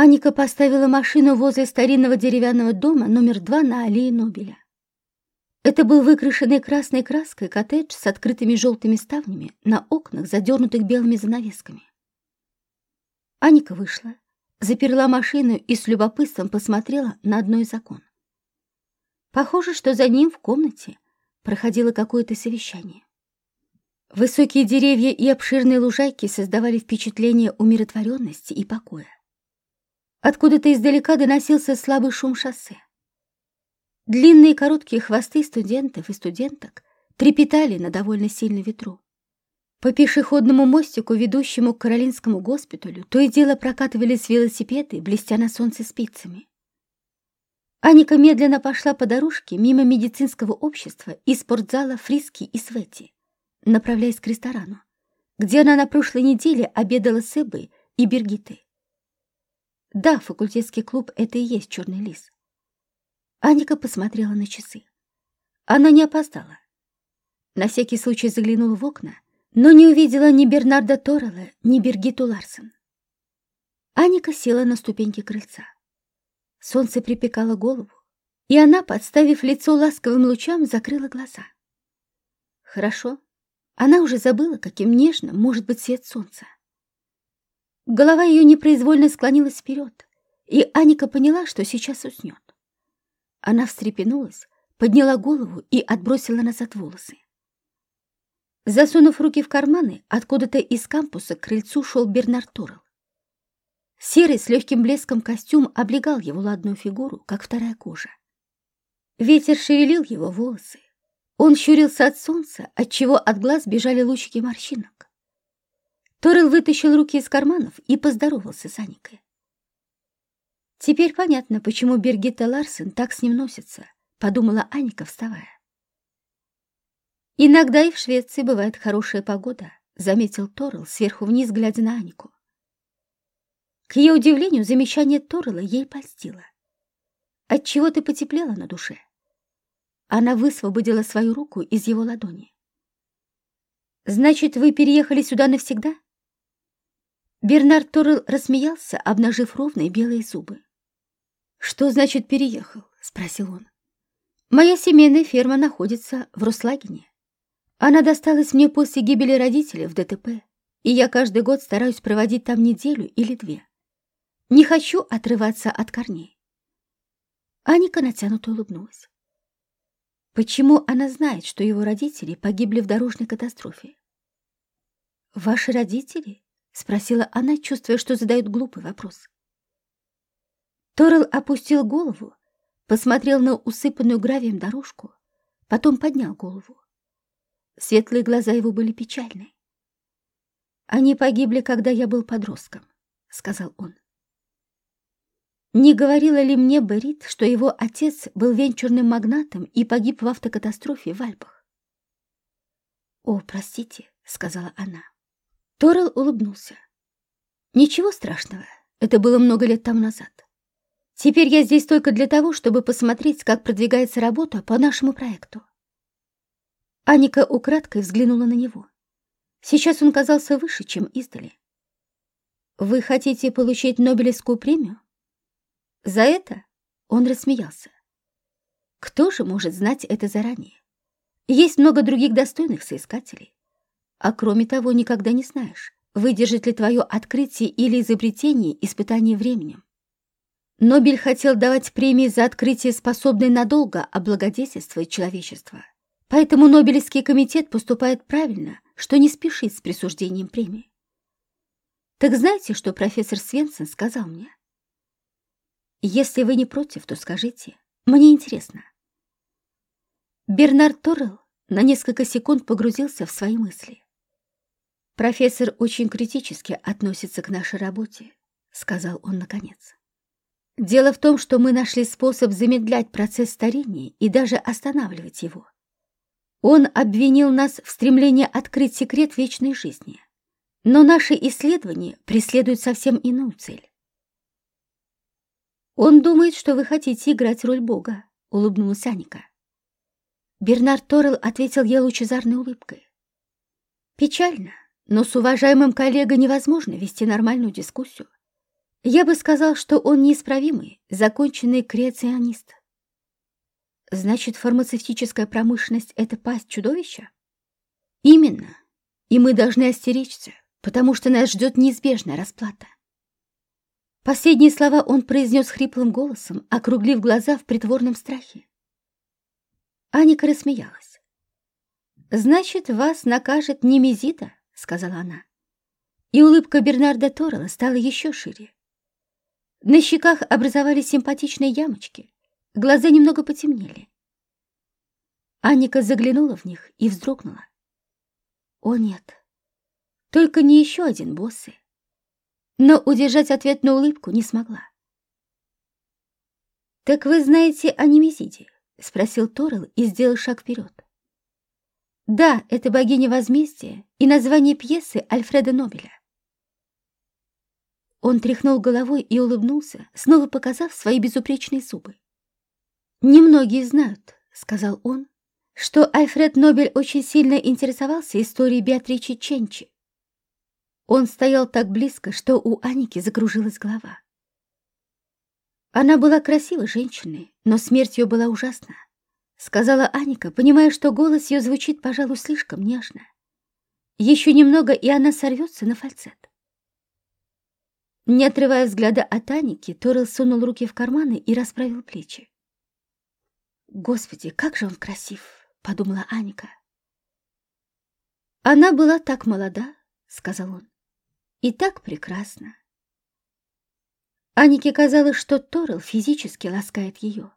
Аника поставила машину возле старинного деревянного дома номер два на аллее Нобеля. Это был выкрашенный красной краской коттедж с открытыми желтыми ставнями на окнах, задернутых белыми занавесками. Аника вышла, заперла машину и с любопытством посмотрела на одно из окон. Похоже, что за ним в комнате проходило какое-то совещание. Высокие деревья и обширные лужайки создавали впечатление умиротворенности и покоя. Откуда-то издалека доносился слабый шум шоссе. Длинные короткие хвосты студентов и студенток трепетали на довольно сильном ветру. По пешеходному мостику, ведущему к Каролинскому госпиталю, то и дело прокатывались велосипеды, блестя на солнце спицами. Аника медленно пошла по дорожке мимо медицинского общества и спортзала Фриски и Свети, направляясь к ресторану, где она на прошлой неделе обедала с Эбой и Бергитой. Да, факультетский клуб — это и есть черный лис. Аника посмотрела на часы. Она не опоздала. На всякий случай заглянула в окна, но не увидела ни Бернарда Торрелла, ни Бергиту Ларсен. Аника села на ступеньки крыльца. Солнце припекало голову, и она, подставив лицо ласковым лучам, закрыла глаза. Хорошо. Она уже забыла, каким нежным может быть свет солнца. Голова ее непроизвольно склонилась вперед, и Аника поняла, что сейчас уснет. Она встрепенулась, подняла голову и отбросила назад волосы. Засунув руки в карманы, откуда-то из кампуса к крыльцу шел Бернард Торрелл. Серый с легким блеском костюм облегал его ладную фигуру, как вторая кожа. Ветер шевелил его волосы. Он щурился от солнца, отчего от глаз бежали лучики морщинок. Торрелл вытащил руки из карманов и поздоровался с Аникой. Теперь понятно, почему Бергитта Ларсен так с ним носится, подумала Аника, вставая. Иногда и в Швеции бывает хорошая погода, заметил Торрелл сверху вниз, глядя на Анику. К ее удивлению, замечание Торрелла ей польстило. Отчего ты потеплела на душе? Она высвободила свою руку из его ладони. «Значит, вы переехали сюда навсегда?» Бернард Торрелл рассмеялся, обнажив ровные белые зубы. «Что значит переехал?» — спросил он. «Моя семейная ферма находится в Руслагине. Она досталась мне после гибели родителей в ДТП, и я каждый год стараюсь проводить там неделю или две. Не хочу отрываться от корней». Аника натянуто улыбнулась. Почему она знает, что его родители погибли в дорожной катастрофе? «Ваши родители?» — спросила она, чувствуя, что задают глупый вопрос. Торрелл опустил голову, посмотрел на усыпанную гравием дорожку, потом поднял голову. Светлые глаза его были печальны. «Они погибли, когда я был подростком», — сказал он. Не говорила ли мне Берит, что его отец был венчурным магнатом и погиб в автокатастрофе в Альпах? «О, простите», — сказала она. Торрелл улыбнулся. «Ничего страшного, это было много лет тому назад. Теперь я здесь только для того, чтобы посмотреть, как продвигается работа по нашему проекту. Аника украдкой взглянула на него. Сейчас он казался выше, чем издали. «Вы хотите получить Нобелевскую премию?» «За это?» — он рассмеялся. «Кто же может знать это заранее? Есть много других достойных соискателей. А кроме того, никогда не знаешь, выдержит ли твое открытие или изобретение испытание временем. Нобель хотел давать премии за открытие, способное надолго облагодетельствовать человечество. Поэтому Нобелевский комитет поступает правильно, что не спешит с присуждением премии. Так знаете, что профессор Свенсон сказал мне? Если вы не против, то скажите. Мне интересно. Бернард Торрелл на несколько секунд погрузился в свои мысли. «Профессор очень критически относится к нашей работе», — сказал он наконец. Дело в том, что мы нашли способ замедлять процесс старения и даже останавливать его. Он обвинил нас в стремлении открыть секрет вечной жизни. Но наши исследования преследуют совсем иную цель. «Он думает, что вы хотите играть роль Бога», — улыбнулась Аника. Бернард Торрелл ответил ей лучезарной улыбкой. «Печально, но с уважаемым коллегой невозможно вести нормальную дискуссию. Я бы сказал, что он неисправимый, законченный креационист. Значит, фармацевтическая промышленность — это пасть чудовища? Именно. И мы должны остеречься, потому что нас ждет неизбежная расплата. Последние слова он произнес хриплым голосом, округлив глаза в притворном страхе. Аника рассмеялась. «Значит, вас накажет не Мизита», — сказала она. И улыбка Бернарда Торрелла стала еще шире. На щеках образовались симпатичные ямочки, глаза немного потемнели. Аника заглянула в них и вздрогнула. О нет, только не еще один боссы. Но удержать ответную улыбку не смогла. «Так вы знаете о Немезиде?» — спросил Торрелл и сделал шаг вперед. «Да, это богиня возмездия и название пьесы Альфреда Нобеля». Он тряхнул головой и улыбнулся, снова показав свои безупречные зубы. «Немногие знают», — сказал он, что Альфред Нобель очень сильно интересовался историей Беатричи Ченчи. Он стоял так близко, что у Аники закружилась голова. Она была красивой женщиной, но смерть ее была ужасна, сказала Аника, понимая, что голос ее звучит, пожалуй, слишком нежно. Еще немного, и она сорвется на фальцет. Не отрывая взгляда от Аники, Торрелл сунул руки в карманы и расправил плечи. «Господи, как же он красив!» — подумала Аника. «Она была так молода», — сказал он, — «и так прекрасна». Анике казалось, что Торрелл физически ласкает ее.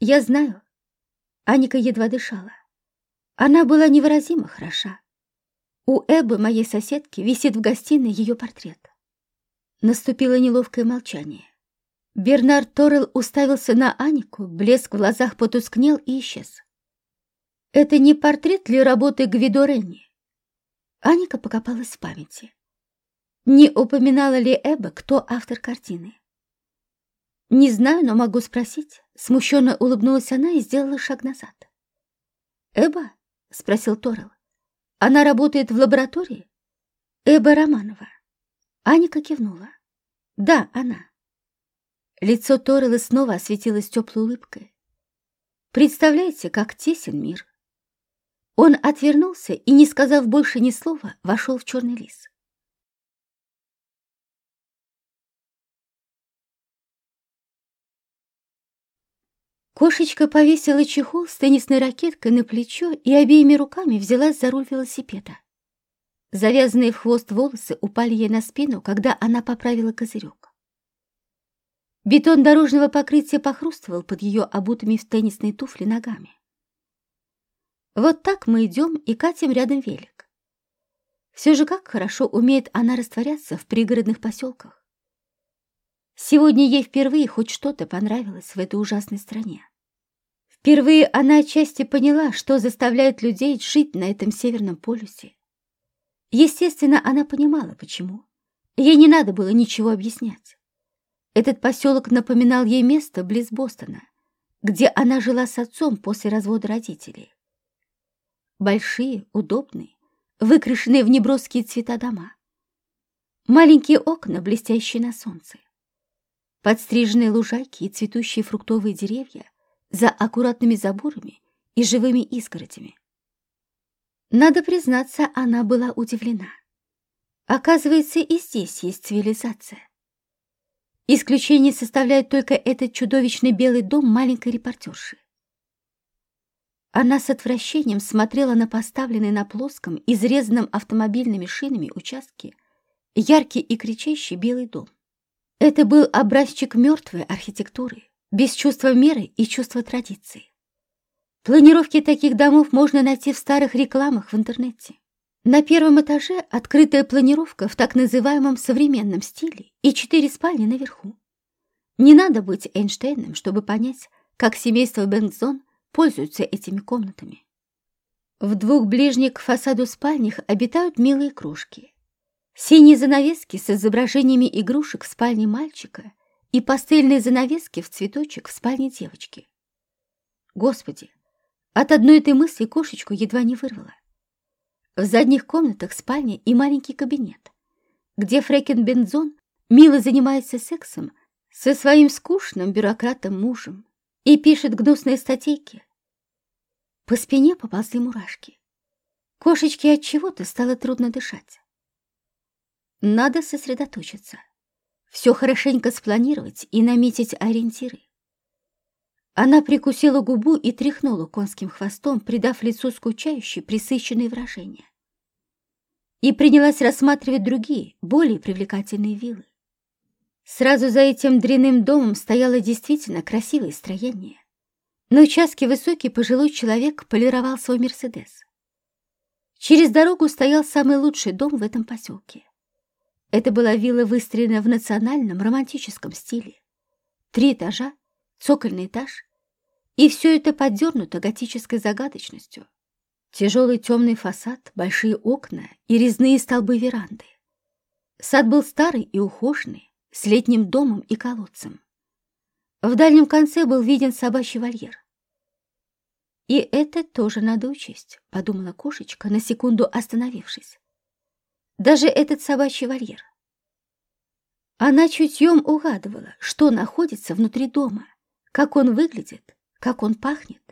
«Я знаю». Аника едва дышала. Она была невыразимо хороша. У Эббы, моей соседки, висит в гостиной ее портрет. Наступило неловкое молчание. Бернард Торрелл уставился на Анику, блеск в глазах потускнел и исчез. «Это не портрет ли работы Гвидо Ренни?» Аника покопалась в памяти. Не упоминала ли Эбба, кто автор картины? «Не знаю, но могу спросить». Смущенно улыбнулась она и сделала шаг назад. «Эбба?» — спросил Торрелл. «Она работает в лаборатории?» «Эбба Романова». Аника кивнула. «Да, она». Лицо Торрелла снова осветилось теплой улыбкой. Представляете, как тесен мир. Он отвернулся и, не сказав больше ни слова, вошел в черный лис. Кошечка повесила чехол с теннисной ракеткой на плечо и обеими руками взялась за руль велосипеда. Завязанные в хвост волосы упали ей на спину, когда она поправила козырек. Бетон дорожного покрытия похрустывал под ее обутыми в теннисные туфли ногами. Вот так мы идем и катим рядом велик. Все же как хорошо умеет она растворяться в пригородных поселках. Сегодня ей впервые хоть что-то понравилось в этой ужасной стране. Впервые она отчасти поняла, что заставляет людей жить на этом северном полюсе. Естественно, она понимала, почему. Ей не надо было ничего объяснять. Этот поселок напоминал ей место близ Бостона, где она жила с отцом после развода родителей. Большие, удобные, выкрашенные в неброские цвета дома. Маленькие окна, блестящие на солнце. Подстриженные лужайки и цветущие фруктовые деревья за аккуратными заборами и живыми изгородями. Надо признаться, она была удивлена. Оказывается, и здесь есть цивилизация. Исключение составляет только этот чудовищный белый дом маленькой репортерши. Она с отвращением смотрела на поставленный на плоском, изрезанном автомобильными шинами участке яркий и кричащий белый дом. Это был образчик мертвой архитектуры, без чувства меры и чувства традиции. Планировки таких домов можно найти в старых рекламах в интернете. На первом этаже открытая планировка в так называемом современном стиле и четыре спальни наверху. Не надо быть Эйнштейном, чтобы понять, как семейство Бенгзон пользуются этими комнатами. В двух ближних к фасаду спальнях обитают милые кружки. Синие занавески с изображениями игрушек в спальне мальчика и пастельные занавески в цветочек в спальне девочки. Господи, от одной этой мысли кошечку едва не вырвала. В задних комнатах спальня и маленький кабинет, где Фрекен Бензон мило занимается сексом со своим скучным бюрократом-мужем и пишет гнусные статейки. По спине поползли мурашки. Кошечке от чего-то стало трудно дышать. Надо сосредоточиться. Все хорошенько спланировать и наметить ориентиры. Она прикусила губу и тряхнула конским хвостом, придав лицу скучающие, присыщенные выражения. И принялась рассматривать другие, более привлекательные виллы. Сразу за этим дряным домом стояло действительно красивое строение. На участке высокий пожилой человек полировал свой «Мерседес». Через дорогу стоял самый лучший дом в этом поселке. Это была вилла, выстроена в национальном романтическом стиле. Три этажа, цокольный этаж, и все это подернуто готической загадочностью. Тяжелый темный фасад, большие окна и резные столбы веранды. Сад был старый и ухоженный, с летним домом и колодцем. В дальнем конце был виден собачий вольер. «И это тоже надо учесть», — подумала кошечка, на секунду остановившись. «Даже этот собачий вольер». Она чутьем угадывала, что находится внутри дома, как он выглядит, как он пахнет.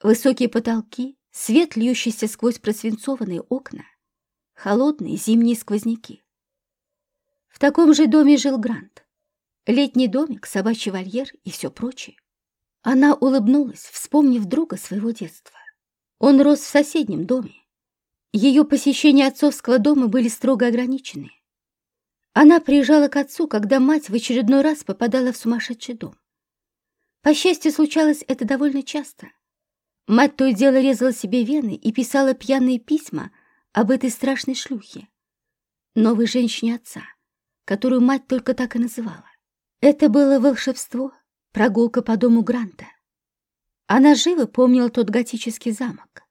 Высокие потолки, свет, льющийся сквозь просвинцованные окна, холодные зимние сквозняки. В таком же доме жил Грант. Летний домик, собачий вольер и все прочее. Она улыбнулась, вспомнив друга своего детства. Он рос в соседнем доме. Ее посещения отцовского дома были строго ограничены. Она приезжала к отцу, когда мать в очередной раз попадала в сумасшедший дом. По счастью, случалось это довольно часто. Мать то и дело резала себе вены и писала пьяные письма об этой страшной шлюхе, новой женщине отца которую мать только так и называла. Это было волшебство, прогулка по дому Гранта. Она живо помнила тот готический замок.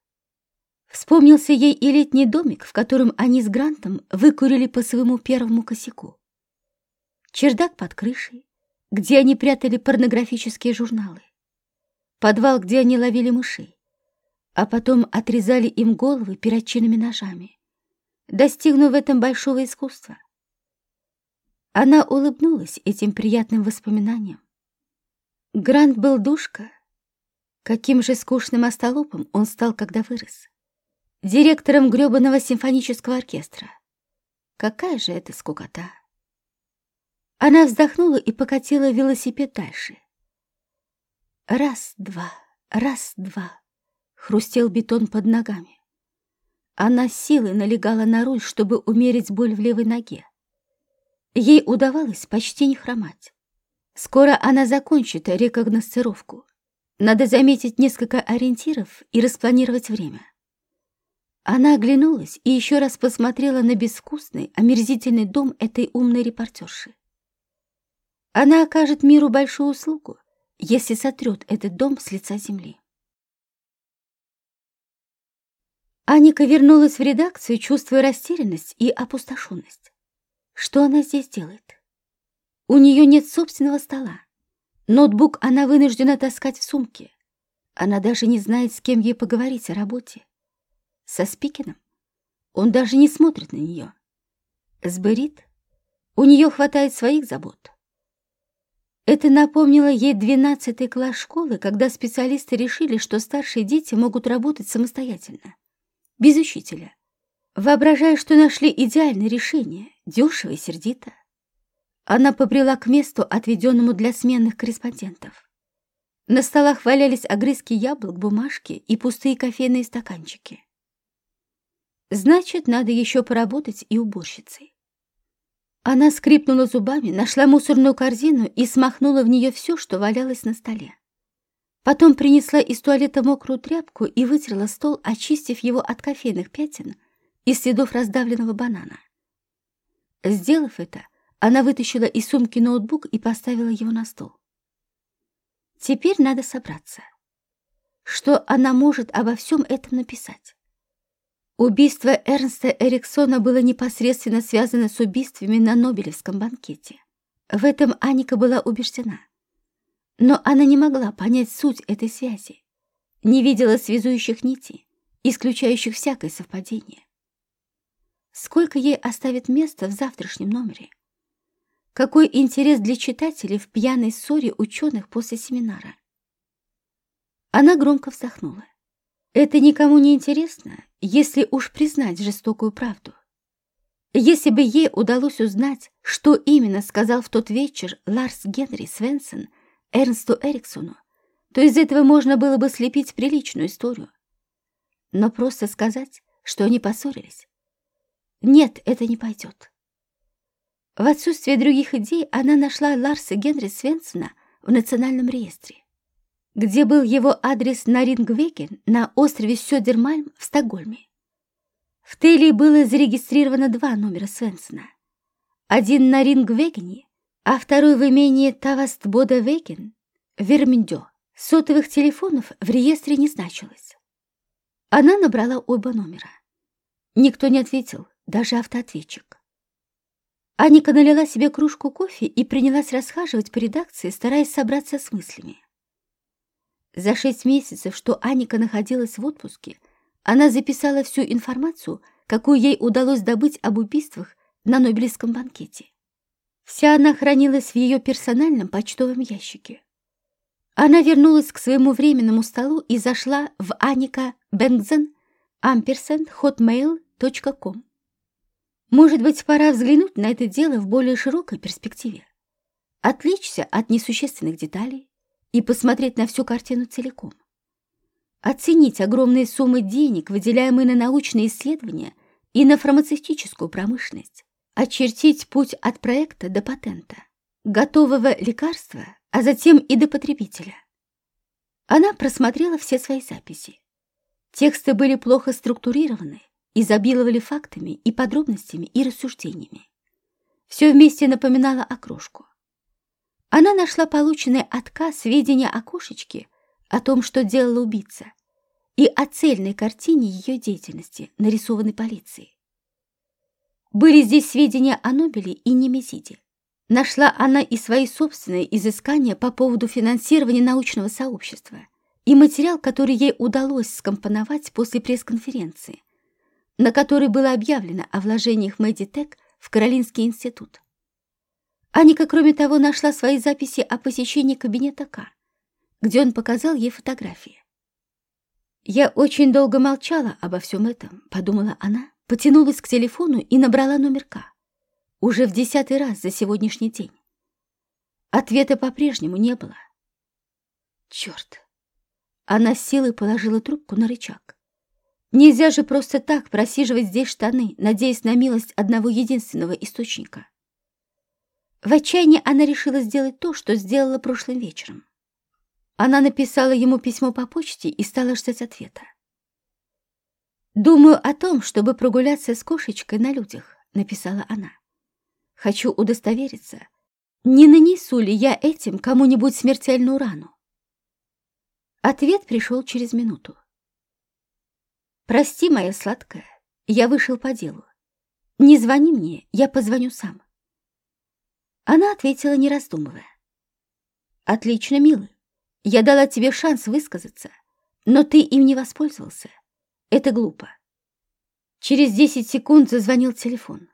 Вспомнился ей и летний домик, в котором они с Грантом выкурили по своему первому косяку. Чердак под крышей, где они прятали порнографические журналы. Подвал, где они ловили мышей, а потом отрезали им головы перочинными ножами, достигнув в этом большого искусства. Она улыбнулась этим приятным воспоминаниям. Грант был душка. Каким же скучным остолопом он стал, когда вырос. Директором грёбаного симфонического оркестра. Какая же это скукота! Она вздохнула и покатила велосипед дальше. Раз, два, раз, два. Хрустел бетон под ногами. Она силой налегала на руль, чтобы умерить боль в левой ноге. Ей удавалось почти не хромать. Скоро она закончит рекогносцировку. Надо заметить несколько ориентиров и распланировать время. Она оглянулась и еще раз посмотрела на безвкусный, омерзительный дом этой умной репортерши. Она окажет миру большую услугу, если сотрет этот дом с лица земли. Аника вернулась в редакцию, чувствуя растерянность и опустошенность. Что она здесь делает? У нее нет собственного стола. Ноутбук она вынуждена таскать в сумке. Она даже не знает, с кем ей поговорить о работе. Со Спикиным? Он даже не смотрит на нее. С Берит? У нее хватает своих забот. Это напомнило ей двенадцатый класс школы, когда специалисты решили, что старшие дети могут работать самостоятельно, без учителя воображая, что нашли идеальное решение, дешево и сердито. Она побрела к месту, отведенному для сменных корреспондентов. На столах валялись огрызки яблок, бумажки и пустые кофейные стаканчики. Значит, надо еще поработать и уборщицей. Она скрипнула зубами, нашла мусорную корзину и смахнула в нее все, что валялось на столе. Потом принесла из туалета мокрую тряпку и вытерла стол, очистив его от кофейных пятен и следов раздавленного банана. Сделав это, она вытащила из сумки ноутбук и поставила его на стол. Теперь надо собраться. Что она может обо всем этом написать? Убийство Эрнста Эриксона было непосредственно связано с убийствами на Нобелевском банкете. В этом Аника была убеждена. Но она не могла понять суть этой связи, не видела связующих нитей, исключающих всякое совпадение. Сколько ей оставит места в завтрашнем номере? какой интерес для читателей в пьяной ссоре ученых после семинара. Она громко вздохнула. Это никому не интересно, если уж признать жестокую правду. Если бы ей удалось узнать, что именно сказал в тот вечер Ларс Генри Свенсон Эрнсту Эриксону, то из этого можно было бы слепить приличную историю. Но просто сказать, что они поссорились, нет, это не пойдет. В отсутствие других идей она нашла Ларса Генри Свенсона в Национальном реестре, где был его адрес на Рингвеген на острове Сёдермальм в Стокгольме. В Телии было зарегистрировано два номера Свенсона. Один на Рингвегене, а второй в имении Тавастбода-Веген, Верминдё. Сотовых телефонов в реестре не значилось. Она набрала оба номера. Никто не ответил, даже автоответчик. Аника налила себе кружку кофе и принялась расхаживать по редакции, стараясь собраться с мыслями. За шесть месяцев, что Аника находилась в отпуске, она записала всю информацию, какую ей удалось добыть об убийствах на Нобелевском банкете. Вся она хранилась в ее персональном почтовом ящике. Она вернулась к своему временному столу и зашла в Аника Бенгзен ampersand hotmail.com. Может быть, пора взглянуть на это дело в более широкой перспективе. Отвлечься от несущественных деталей и посмотреть на всю картину целиком. Оценить огромные суммы денег, выделяемые на научные исследования и на фармацевтическую промышленность. Очертить путь от проекта до патента, готового лекарства, а затем и до потребителя. Она просмотрела все свои записи. Тексты были плохо структурированы, изобиловали фактами и подробностями и рассуждениями. Все вместе напоминало окрошку. Она нашла полученный отказ сведения о кошечке, о том, что делала убийца, и о цельной картине ее деятельности, нарисованной полицией. Были здесь сведения о Нобеле и Немезиде. Нашла она и свои собственные изыскания по поводу финансирования научного сообщества и материал, который ей удалось скомпоновать после пресс-конференции, на которой было объявлено о вложениях Мэдитек в Каролинский институт. Аника, кроме того, нашла свои записи о посещении кабинета К, где он показал ей фотографии. «Я очень долго молчала обо всем этом», — подумала она, потянулась к телефону и набрала номер К. Уже в десятый раз за сегодняшний день. Ответа по-прежнему не было. Черт! Она с силой положила трубку на рычаг. Нельзя же просто так просиживать здесь штаны, надеясь на милость одного единственного источника. В отчаянии она решила сделать то, что сделала прошлым вечером. Она написала ему письмо по почте и стала ждать ответа. «Думаю о том, чтобы прогуляться с кошечкой на людях», — написала она. «Хочу удостовериться, не нанесу ли я этим кому-нибудь смертельную рану». Ответ пришел через минуту. «Прости, моя сладкая, я вышел по делу. Не звони мне, я позвоню сам». Она ответила, не раздумывая. «Отлично, милый. Я дала тебе шанс высказаться, но ты им не воспользовался. Это глупо». Через десять секунд зазвонил телефон.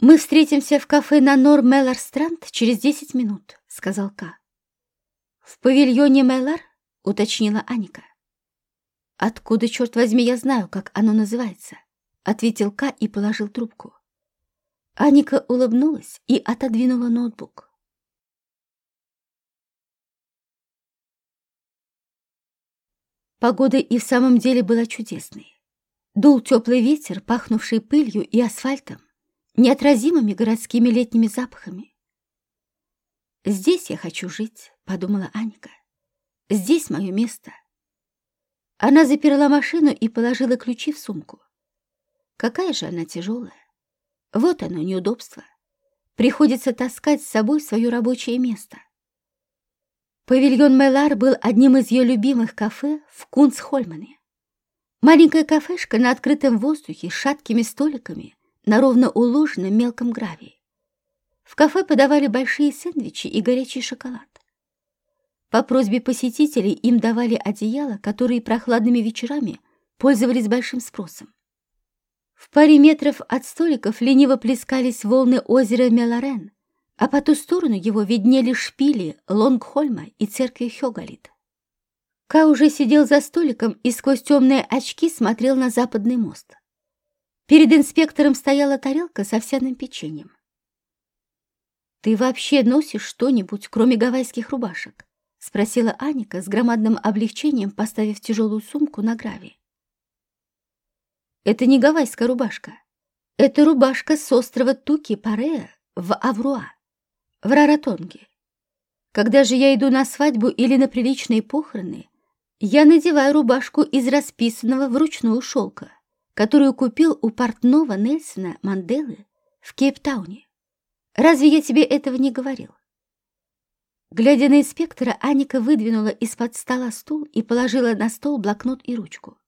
«Мы встретимся в кафе на Нор Меллар Странд через десять минут», — сказал Ка. «В павильоне Меллар?» — уточнила Аника. «Откуда, черт возьми, я знаю, как оно называется?» — ответил Ка и положил трубку. Аника улыбнулась и отодвинула ноутбук. Погода и в самом деле была чудесной. Дул теплый ветер, пахнувший пылью и асфальтом, неотразимыми городскими летними запахами. «Здесь я хочу жить», — подумала Аника. «Здесь мое место». Она заперла машину и положила ключи в сумку. Какая же она тяжелая. Вот оно, неудобство. Приходится таскать с собой свое рабочее место. Павильон Мелар был одним из ее любимых кафе в Кунцхольмане. Маленькая кафешка на открытом воздухе с шаткими столиками на ровно уложенном мелком гравии. В кафе подавали большие сэндвичи и горячий шоколад. По просьбе посетителей им давали одеяла, которые прохладными вечерами пользовались большим спросом. В паре метров от столиков лениво плескались волны озера Мелорен, а по ту сторону его виднели шпили Лонгхольма и церкви Хёгалит. Ка уже сидел за столиком и сквозь темные очки смотрел на западный мост. Перед инспектором стояла тарелка с овсяным печеньем. «Ты вообще носишь что-нибудь, кроме гавайских рубашек?» — спросила Аника с громадным облегчением, поставив тяжелую сумку на гравий. «Это не гавайская рубашка. Это рубашка с острова Туки-Парея в Авруа, в Раратонге. Когда же я иду на свадьбу или на приличные похороны, я надеваю рубашку из расписанного вручную шелка, которую купил у портного Нельсона Манделы в Кейптауне. Разве я тебе этого не говорил? Глядя на инспектора, Аника выдвинула из-под стола стул и положила на стол блокнот и ручку.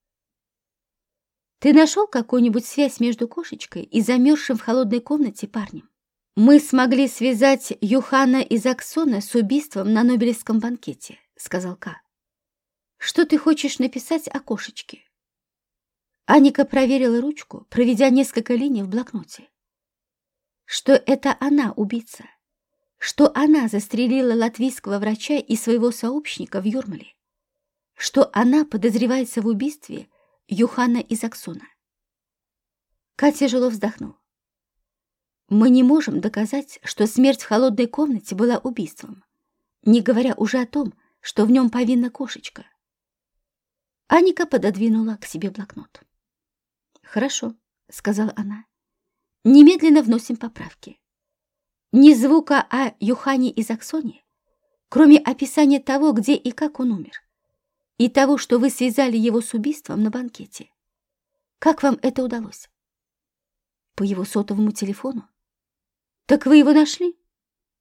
«Ты нашел какую-нибудь связь между кошечкой и замерзшим в холодной комнате парнем? Мы смогли связать Юхана из Аксона с убийством на Нобелевском банкете», — сказал Ка. «Что ты хочешь написать о кошечке?» Аника проверила ручку, проведя несколько линий в блокноте. Что это она убийца, что она застрелила латвийского врача и своего сообщника в Юрмале, что она подозревается в убийстве Юхана из Аксона. Катя тяжело вздохнул. Мы не можем доказать, что смерть в холодной комнате была убийством, не говоря уже о том, что в нем повинна кошечка. Аника пододвинула к себе блокнот. «Хорошо», — сказала она. «Немедленно вносим поправки. Ни звука о Юхане из Аксоне, кроме описания того, где и как он умер, и того, что вы связали его с убийством на банкете. Как вам это удалось?» «По его сотовому телефону?» «Так вы его нашли?»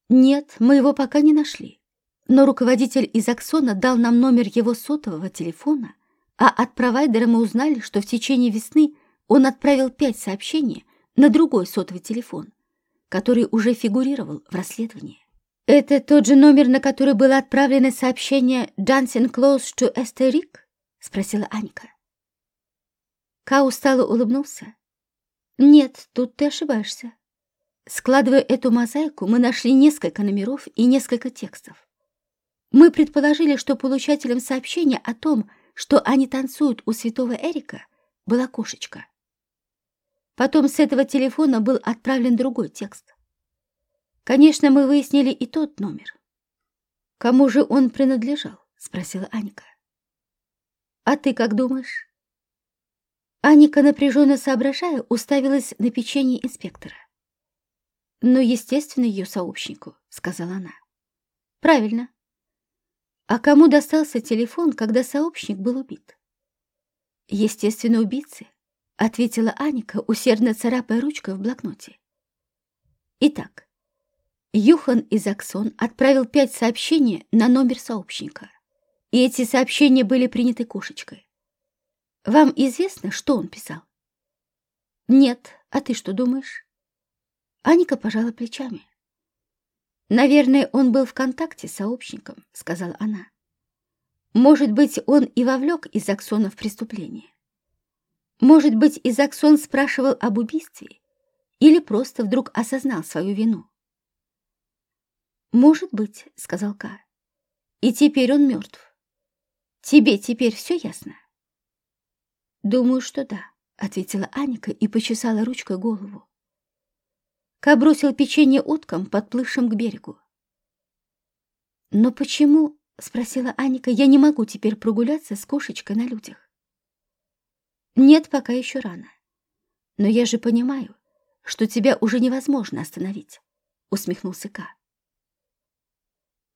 «Нет, мы его пока не нашли. Но руководитель из Аксона дал нам номер его сотового телефона, а от провайдера мы узнали, что в течение весны он отправил пять сообщений на другой сотовый телефон, который уже фигурировал в расследовании. «Это тот же номер, на который было отправлено сообщение «Dancing close to Эстерик»?» — спросила Аника. Ка устало улыбнулся. «Нет, тут ты ошибаешься. Складывая эту мозаику, мы нашли несколько номеров и несколько текстов. Мы предположили, что получателем сообщения о том, что они танцуют у святого Эрика, была кошечка. Потом с этого телефона был отправлен другой текст. Конечно, мы выяснили и тот номер. «Кому же он принадлежал?» — спросила Аника. «А ты как думаешь?» Аника, напряженно соображая, уставилась на печенье инспектора. «Ну, естественно, ее сообщнику», — сказала она. «Правильно. А кому достался телефон, когда сообщник был убит?» «Естественно, убийцы», — ответила Аника, усердно царапая ручкой в блокноте. Итак, Юхан из Аксон отправил пять сообщений на номер сообщника, и эти сообщения были приняты кошечкой. Вам известно, что он писал? Нет, а ты что думаешь? Аника пожала плечами. «Наверное, он был в контакте с сообщником», — сказала она. «Может быть, он и вовлек из Аксона в преступление. Может быть, Изаксон спрашивал об убийстве или просто вдруг осознал свою вину? «Может быть», — сказал Ка. «И теперь он мертв. Тебе теперь все ясно?» «Думаю, что да», — ответила Аника и почесала ручкой голову. Ка бросил печенье уткам, подплывшим к берегу. «Но почему?» — спросила Аника. «Я не могу теперь прогуляться с кошечкой на людях». Нет, пока еще рано. Но я же понимаю, что тебя уже невозможно остановить, усмехнулся Ка.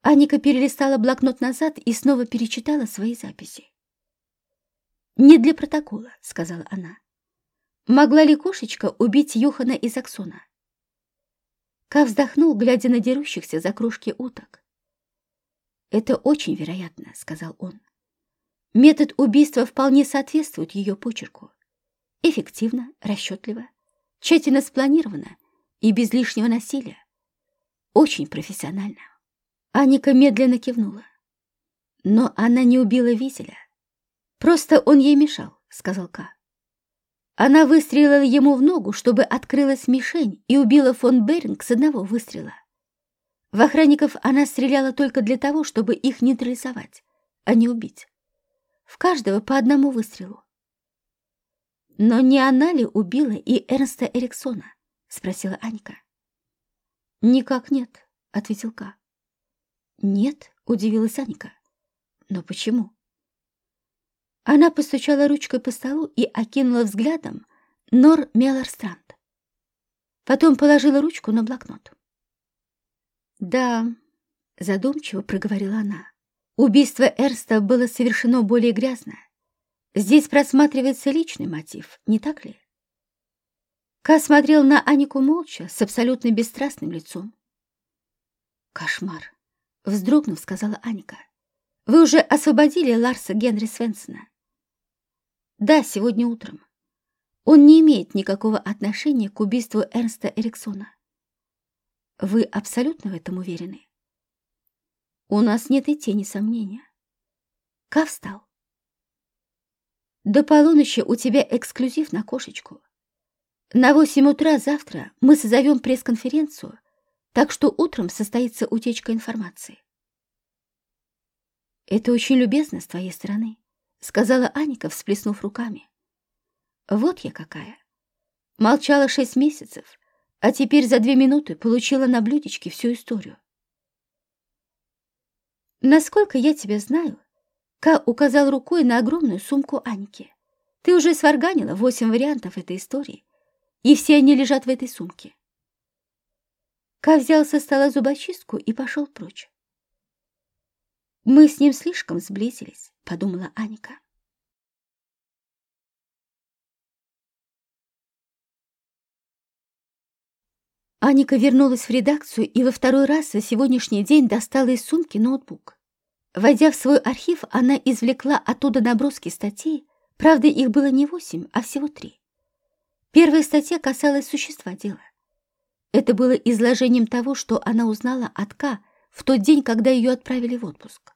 Аника перелистала блокнот назад и снова перечитала свои записи. «Не для протокола», — сказала она. «Могла ли кошечка убить Юхана из Аксона?» Ка вздохнул, глядя на дерущихся за кружки уток. «Это очень вероятно», — сказал он. Метод убийства вполне соответствует ее почерку. Эффективно, расчетливо, тщательно спланировано и без лишнего насилия. Очень профессионально. Аника медленно кивнула. Но она не убила Визеля. Просто он ей мешал, сказал Ка. Она выстрелила ему в ногу, чтобы открылась мишень и убила фон Беринг с одного выстрела. В охранников она стреляла только для того, чтобы их нейтрализовать, а не убить. В каждого по одному выстрелу. «Но не она ли убила и Эрнста Эриксона?» — спросила Анька. «Никак нет», — ответил Ка. «Нет», — удивилась Анька. «Но почему?» Она постучала ручкой по столу и окинула взглядом Нор Мелларстранд. Потом положила ручку на блокнот. «Да», — задумчиво проговорила она, — «убийство Эрста было совершено более грязно. Здесь просматривается личный мотив, не так ли?» Ка смотрел на Анику молча, с абсолютно бесстрастным лицом. «Кошмар!» — вздрогнув, сказала Аника. «Вы уже освободили Ларса Генри Свенсона?» «Да, сегодня утром. Он не имеет никакого отношения к убийству Эрнста Эриксона». «Вы абсолютно в этом уверены?» «У нас нет и тени сомнения». Ка встал. «До полуночи у тебя эксклюзив на кошечку. На восемь утра завтра мы созовем пресс-конференцию, так что утром состоится утечка информации. «Это очень любезно с твоей стороны», — сказала Аника, всплеснув руками. «Вот я какая. Молчала шесть месяцев, а теперь за две минуты получила на блюдечке всю историю». «Насколько я тебя знаю», — Ка указал рукой на огромную сумку Аники. «Ты уже сварганила восемь вариантов этой истории, и все они лежат в этой сумке. Ка взял со стола зубочистку и пошел прочь. «Мы с ним слишком сблизились», — подумала Аника. Аника вернулась в редакцию и во второй раз за сегодняшний день достала из сумки ноутбук. Войдя в свой архив, она извлекла оттуда наброски статей, правда, их было не восемь, а всего три. Первая статья касалась существа дела. Это было изложением того, что она узнала от К в тот день, когда ее отправили в отпуск.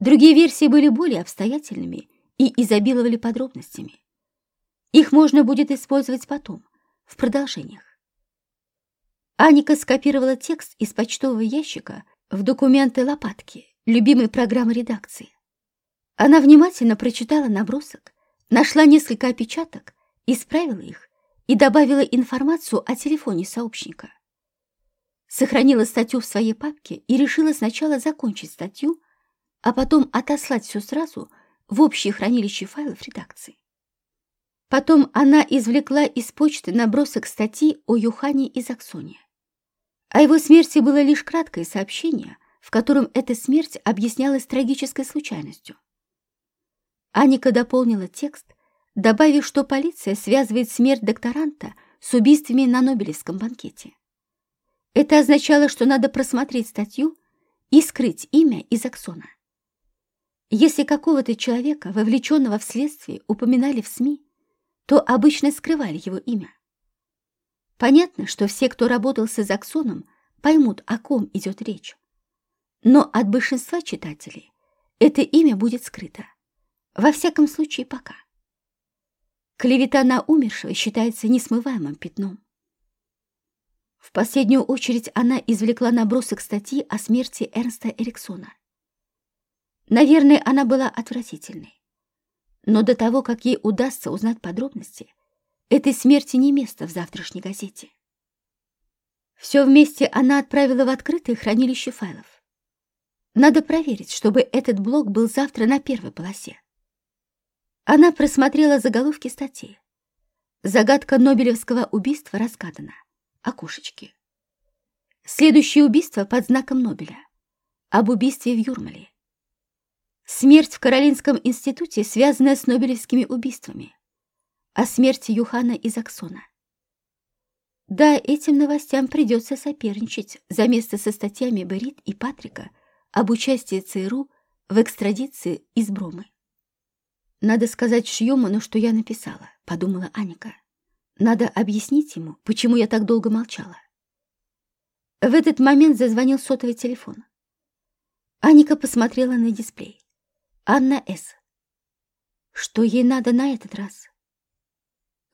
Другие версии были более обстоятельными и изобиловали подробностями. Их можно будет использовать потом, в продолжениях. Аника скопировала текст из почтового ящика в документы лопатки, любимой программы редакции. Она внимательно прочитала набросок, нашла несколько опечаток исправила их и добавила информацию о телефоне сообщника. Сохранила статью в своей папке и решила сначала закончить статью, а потом отослать все сразу в общее хранилище файлов редакции. Потом она извлекла из почты набросок статьи о Юхане из Аксоне. О его смерти было лишь краткое сообщение, в котором эта смерть объяснялась трагической случайностью. Аника дополнила текст, добавив, что полиция связывает смерть докторанта с убийствами на Нобелевском банкете. Это означало, что надо просмотреть статью и скрыть имя из аксона. Если какого-то человека, вовлеченного в следствие, упоминали в СМИ, то обычно скрывали его имя. Понятно, что все, кто работал с изаксоном, поймут, о ком идет речь. Но от большинства читателей это имя будет скрыто. Во всяком случае, пока. Клевета на умершего считается несмываемым пятном. В последнюю очередь она извлекла набросок статьи о смерти Эрнста Эриксона. Наверное, она была отвратительной. Но до того, как ей удастся узнать подробности, этой смерти не место в завтрашней газете. Все вместе она отправила в открытое хранилище файлов. Надо проверить, чтобы этот блок был завтра на первой полосе. Она просмотрела заголовки статьи. Загадка Нобелевского убийства разгадана. Окошечки. Следующее убийство под знаком Нобеля. Об убийстве в Юрмале. Смерть в Каролинском институте, связанная с Нобелевскими убийствами. О смерти Юхана из Аксона. Да, этим новостям придется соперничать за место со статьями Берит и Патрика об участии ЦРУ в экстрадиции из Бромы. «Надо сказать Шьюману, что я написала», — подумала Аника. «Надо объяснить ему, почему я так долго молчала». В этот момент зазвонил сотовый телефон. Аника посмотрела на дисплей. Анна С. Что ей надо на этот раз?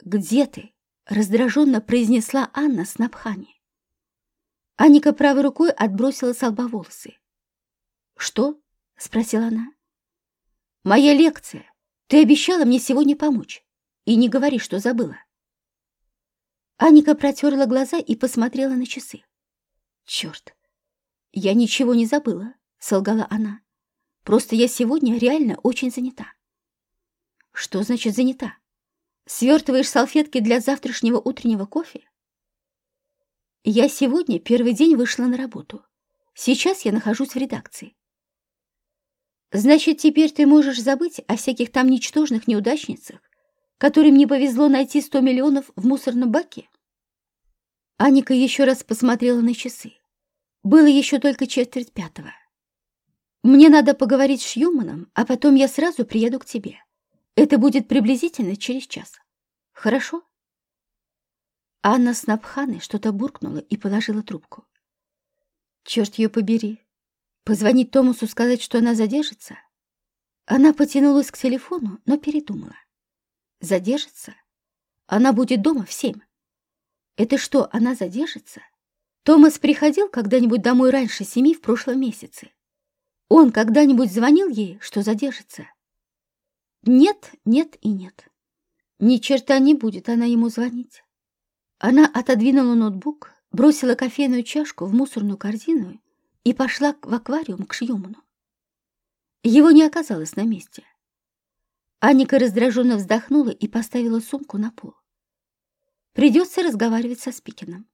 «Где ты?» — раздраженно произнесла Анна с Напхани. Аника правой рукой отбросила с волосы. «Что?» — спросила она. «Моя лекция. Ты обещала мне сегодня помочь. И не говори, что забыла». Аника протерла глаза и посмотрела на часы. «Черт! Я ничего не забыла», — солгала она. «Просто я сегодня реально очень занята». «Что значит занята? Свертываешь салфетки для завтрашнего утреннего кофе?» «Я сегодня первый день вышла на работу. Сейчас я нахожусь в редакции. Значит, теперь ты можешь забыть о всяких там ничтожных неудачницах, которым не повезло найти сто миллионов в мусорном баке? Аника еще раз посмотрела на часы. Было еще только четверть пятого. Мне надо поговорить с Юманом, а потом я сразу приеду к тебе. Это будет приблизительно через час. Хорошо? Анна Снапханы что-то буркнула и положила трубку. Черт ее побери, Позвонить Томасу сказать, что она задержится? Она потянулась к телефону, но передумала. Задержится? Она будет дома в семь. Это что, она задержится? Томас приходил когда-нибудь домой раньше семи в прошлом месяце. Он когда-нибудь звонил ей, что задержится? Нет, нет и нет. Ни черта не будет она ему звонить. Она отодвинула ноутбук, бросила кофейную чашку в мусорную корзину и пошла в аквариум к Шьюману. Его не оказалось на месте. Аника раздраженно вздохнула и поставила сумку на пол. Придется разговаривать со Спикином.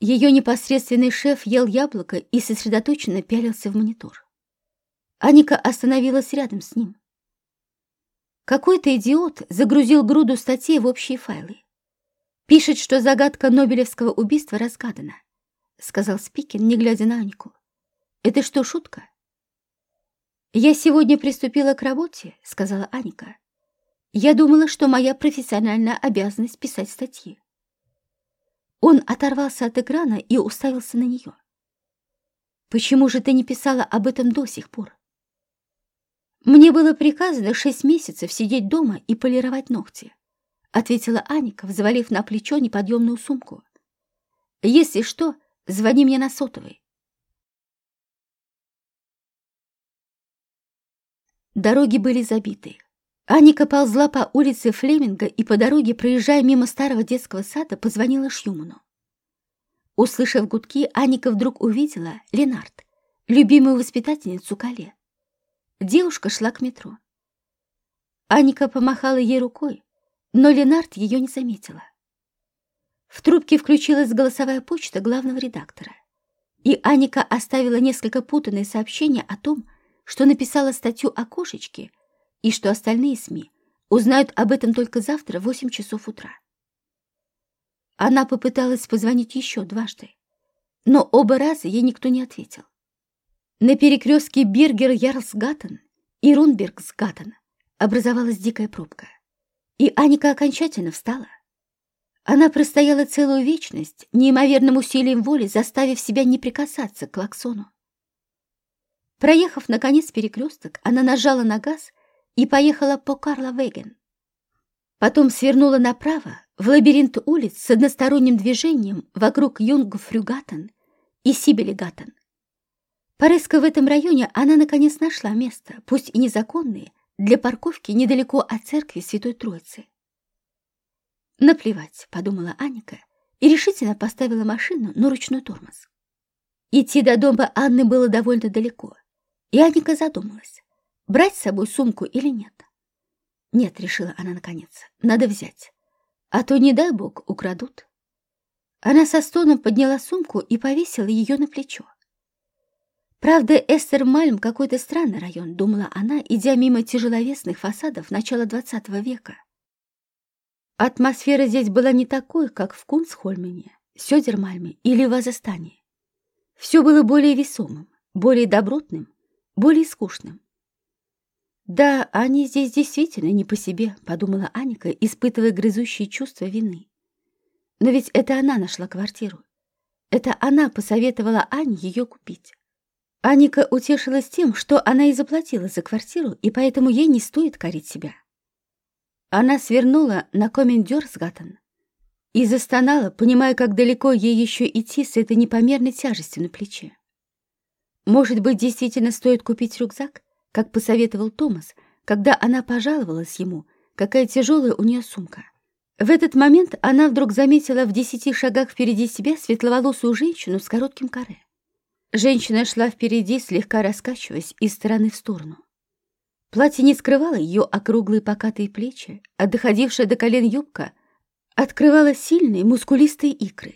Ее непосредственный шеф ел яблоко и сосредоточенно пялился в монитор. Аника остановилась рядом с ним. Какой-то идиот загрузил груду статей в общие файлы. Пишет, что загадка Нобелевского убийства разгадана, сказал Спикин, не глядя на Анику. Это что, шутка? Я сегодня приступила к работе, сказала Аника. Я думала, что моя профессиональная обязанность писать статьи. Он оторвался от экрана и уставился на нее. Почему же ты не писала об этом до сих пор? Мне было приказано шесть месяцев сидеть дома и полировать ногти, ответила Аника, взвалив на плечо неподъемную сумку. Если что, звони мне на сотовый. Дороги были забиты. Аника ползла по улице Флеминга и по дороге, проезжая мимо старого детского сада, позвонила Шьюману. Услышав гудки, Аника вдруг увидела Ленард, любимую воспитательницу Кале. Девушка шла к метро. Аника помахала ей рукой, но Ленард ее не заметила. В трубке включилась голосовая почта главного редактора, и Аника оставила несколько путанные сообщения о том, что написала статью о кошечке и что остальные СМИ узнают об этом только завтра в 8 часов утра. Она попыталась позвонить еще дважды, но оба раза ей никто не ответил. На перекрестке Биргер-Ярлсгатан и Рунебергсгатан образовалась дикая пробка, и Анника окончательно встала. Она простояла целую вечность, неимоверным усилием воли заставив себя не прикасаться к клаксону. Проехав, наконец, перекресток, она нажала на газ и поехала по Карлавеген. Потом свернула направо в лабиринт улиц с односторонним движением вокруг Юнгфрюгаттен и Сибелигаттен. Порыскав в этом районе, она наконец нашла место, пусть и незаконное, для парковки недалеко от церкви Святой Троицы. «Наплевать», — подумала Аника и решительно поставила машину на ручной тормоз. Идти до дома Анны было довольно далеко — и Аника задумалась, брать с собой сумку или нет. Нет, решила она наконец, надо взять, а то, не дай бог, украдут. Она со стоном подняла сумку и повесила ее на плечо. Правда, Эстермальм какой-то странный район, думала она, идя мимо тяжеловесных фасадов начала XX века. Атмосфера здесь была не такой, как в Кунсхольмене, Сёдермальме или Вазастане. Все было более весомым, более добротным, более скучным. «Да, они здесь действительно не по себе», — подумала Аника, испытывая грызущие чувства вины. «Но ведь это она нашла квартиру. Это она посоветовала Ане ее купить. Аника утешилась тем, что она и заплатила за квартиру, и поэтому ей не стоит корить себя. Она свернула на Комендерсгаттен и застонала, понимая, как далеко ей еще идти с этой непомерной тяжестью на плече. Может быть, действительно стоит купить рюкзак, как посоветовал Томас, когда она пожаловалась ему, какая тяжелая у нее сумка. В этот момент она вдруг заметила в десяти шагах впереди себя светловолосую женщину с коротким каре. Женщина шла впереди, слегка раскачиваясь из стороны в сторону. Платье не скрывало ее округлые покатые плечи, а доходившая до колен юбка открывала сильные мускулистые икры.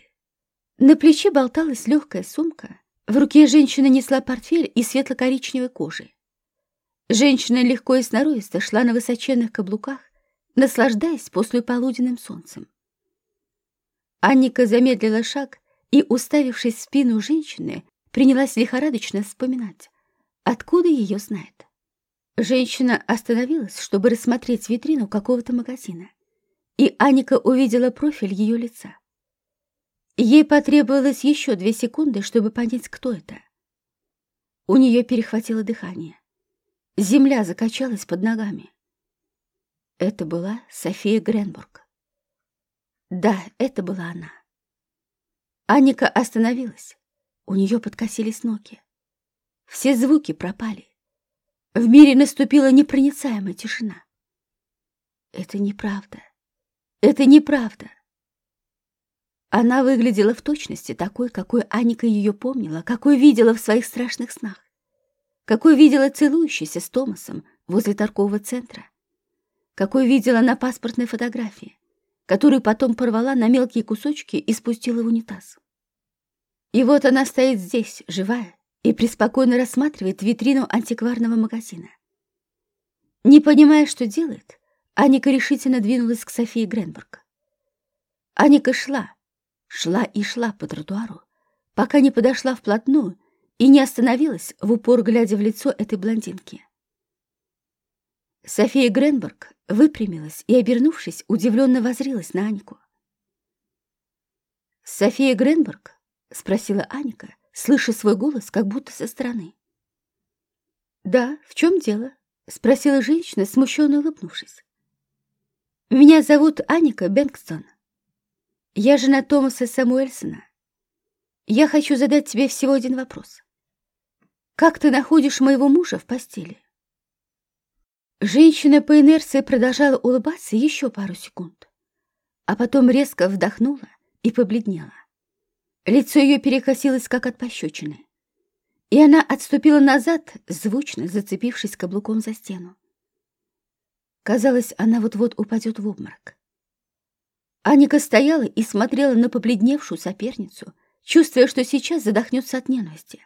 На плече болталась легкая сумка, в руке женщина несла портфель из светло-коричневой кожи. Женщина легко и сноровисто шла на высоченных каблуках, наслаждаясь послеполуденным солнцем. Анника замедлила шаг и, уставившись в спину женщины, принялась лихорадочно вспоминать, откуда ее знает. Женщина остановилась, чтобы рассмотреть витрину какого-то магазина, и Аника увидела профиль ее лица. Ей потребовалось еще две секунды, чтобы понять, кто это. У нее перехватило дыхание. Земля закачалась под ногами. Это была София Гренбург. Да, это была она. Аника остановилась. У нее подкосились ноги. Все звуки пропали. В мире наступила непроницаемая тишина. Это неправда. Это неправда. Она выглядела в точности такой, какой Аника ее помнила, какой видела в своих страшных снах, какой видела целующейся с Томасом возле торгового центра, какой видела на паспортной фотографии, которую потом порвала на мелкие кусочки и спустила в унитаз. И вот она стоит здесь, живая, и преспокойно рассматривает витрину антикварного магазина. Не понимая, что делает, Аника решительно двинулась к Софии Гренбург. Аника шла, шла и шла по тротуару, пока не подошла вплотную и не остановилась, в упор глядя в лицо этой блондинки. София Гренбург выпрямилась и, обернувшись, удивленно возрилась на Анику. «София Гренбург?» — спросила Аника, слыша свой голос как будто со стороны. «Да, в чем дело?» — спросила женщина, смущенно улыбнувшись. «Меня зовут Аника Бенгстон. Я жена Томаса Самуэльсона. Я хочу задать тебе всего один вопрос. Как ты находишь моего мужа в постели?» Женщина по инерции продолжала улыбаться еще пару секунд, а потом резко вдохнула и побледнела. Лицо ее перекосилось, как от пощечины. И она отступила назад, звучно зацепившись каблуком за стену. Казалось, она вот-вот упадет в обморок. Аника стояла и смотрела на побледневшую соперницу, чувствуя, что сейчас задохнется от ненависти.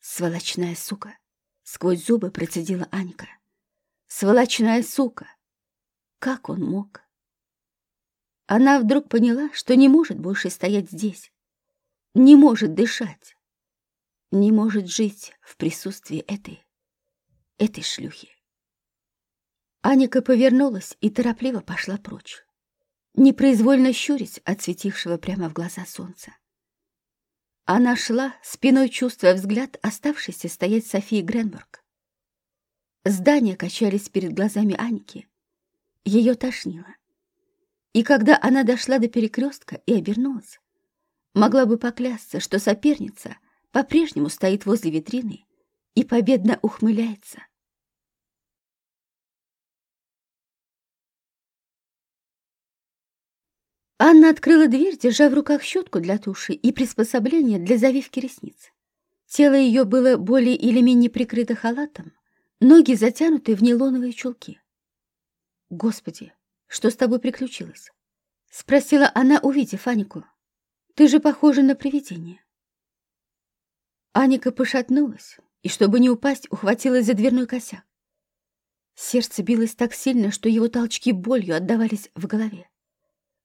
«Сволочная сука!» — сквозь зубы процедила Аника. «Сволочная сука! Как он мог?» Она вдруг поняла, что не может больше стоять здесь, не может дышать, не может жить в присутствии этой, этой шлюхи. Аника повернулась и торопливо пошла прочь, непроизвольно щурясь от светившего прямо в глаза солнца. Она шла, спиной чувствуя взгляд, оставшийся стоять Софии Гренбург. Здания качались перед глазами Аники. Ее тошнило. И когда она дошла до перекрестка и обернулась, могла бы поклясться, что соперница по-прежнему стоит возле витрины и победно ухмыляется. Анна открыла дверь, держа в руках щетку для туши и приспособление для завивки ресниц. Тело ее было более или менее прикрыто халатом, ноги затянуты в нейлоновые чулки. Господи, что с тобой приключилось?» — спросила она, увидев Анику. «Ты же похожа на привидение». Аника пошатнулась и, чтобы не упасть, ухватилась за дверной косяк. Сердце билось так сильно, что его толчки болью отдавались в голове.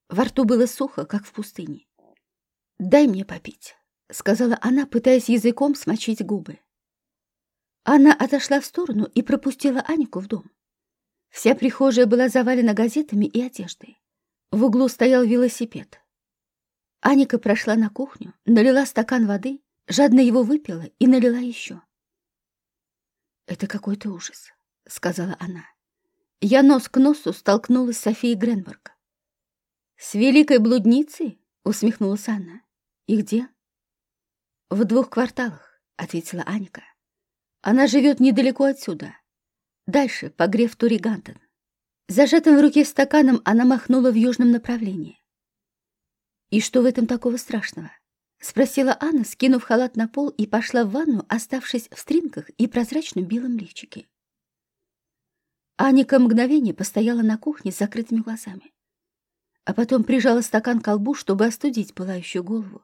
Во рту было сухо, как в пустыне. «Дай мне попить», — сказала она, пытаясь языком смочить губы. Она отошла в сторону и пропустила Анику в дом. Вся прихожая была завалена газетами и одеждой. В углу стоял велосипед. Аника прошла на кухню, налила стакан воды, жадно его выпила и налила еще. «Это какой-то ужас», — сказала она. Я нос к носу столкнулась с Софией Гренберг. «С великой блудницей?» — усмехнулась Анна. «И где?» «В двух кварталах», — ответила Аника. «Она живет недалеко отсюда. Дальше, погрев Туригантон». Зажатым в руке стаканом она махнула в южном направлении. «И что в этом такого страшного?» — спросила Анна, скинув халат на пол и пошла в ванну, оставшись в стринках и прозрачном белом лифчике. Аника мгновение постояла на кухне с закрытыми глазами, а потом прижала стакан к колбу, чтобы остудить пылающую голову.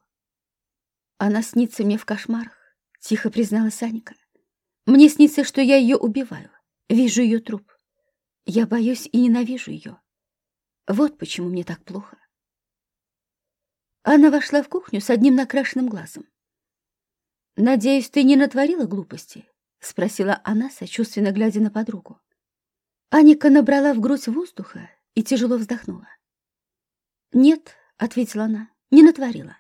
«Она снится мне в кошмарах», — тихо призналась Аника. «Мне снится, что я ее убиваю, вижу ее труп. Я боюсь и ненавижу ее. Вот почему мне так плохо». Она вошла в кухню с одним накрашенным глазом. «Надеюсь, ты не натворила глупости?» — спросила она, сочувственно глядя на подругу. Аника набрала в грудь воздуха и тяжело вздохнула. «Нет», — ответила она, — «не натворила.